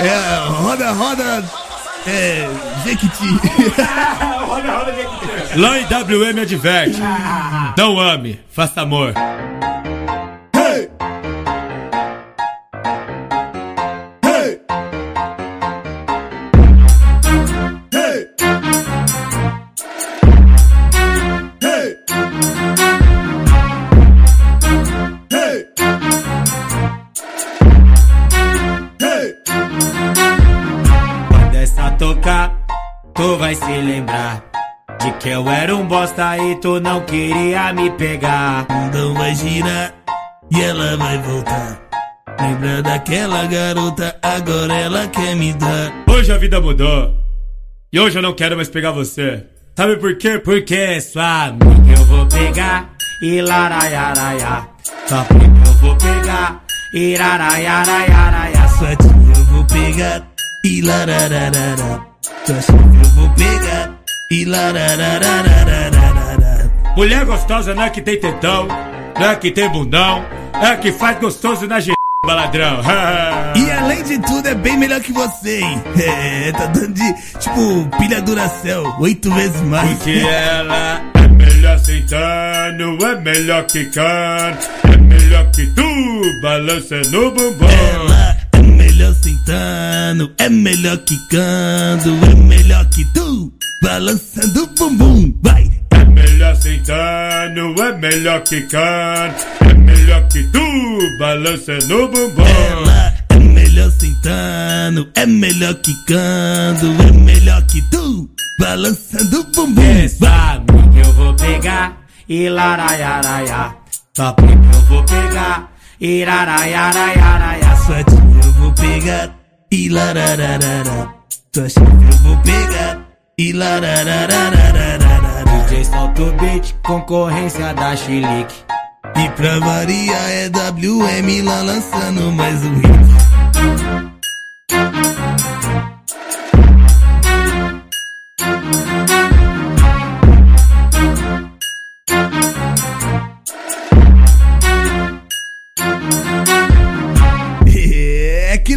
É, roda, roda. É. Jequiti. roda, roda, Jequiti. Lá em WM adverte. Não ame, faça amor. Tu vai se lembrar. De que eu era um bosta e tu não queria me pegar. Então vai girar e ela vai voltar. Lembra daquela garota, agora ela quer me dar. Hoje a vida mudou. E hoje eu não quero mais pegar você. Sabe por quê? Porque é sua amiga eu vou pegar e laraiaraia. Só porque eu vou pegar e laraiaraiaraia. Sua tia eu vou pegar e larararara. Eu vou pegar e lararararararara. Mulher gostosa não é que tem tetão, não é que tem bundão, é que faz gostoso na g... baladrão. E além de tudo, é bem melhor que você, hein? É, tá dando de, tipo, pilha Duracell, oito vezes mais. Porque ela é melhor sentando, é melhor quicando, é melhor que tu, balança no bumbum. Ela é melhor sentando, é melhor quicando, é melhor que tu, balançando o bumbum, vai! É melhor sentando, é melhor quicando, é melhor que tu, balança no bumbum. Ela é melhor sentando, é melhor quicando, é melhor que tu, balançando o bumbum, Essa amiga eu vou pegar e laraiaraia. Só porque eu vou pegar laraiaraiaraia. Sua pegar e larararara. Sua chefe eu vou pegar e lararararararara. DJ solta beat, concorrência da Chilique. E pra variar é WM lá lançando mais um hit.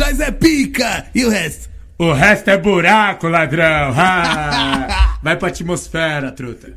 Nós é pica! E o resto? O resto é buraco, ladrão. Ah, vai pra atmosfera, truta.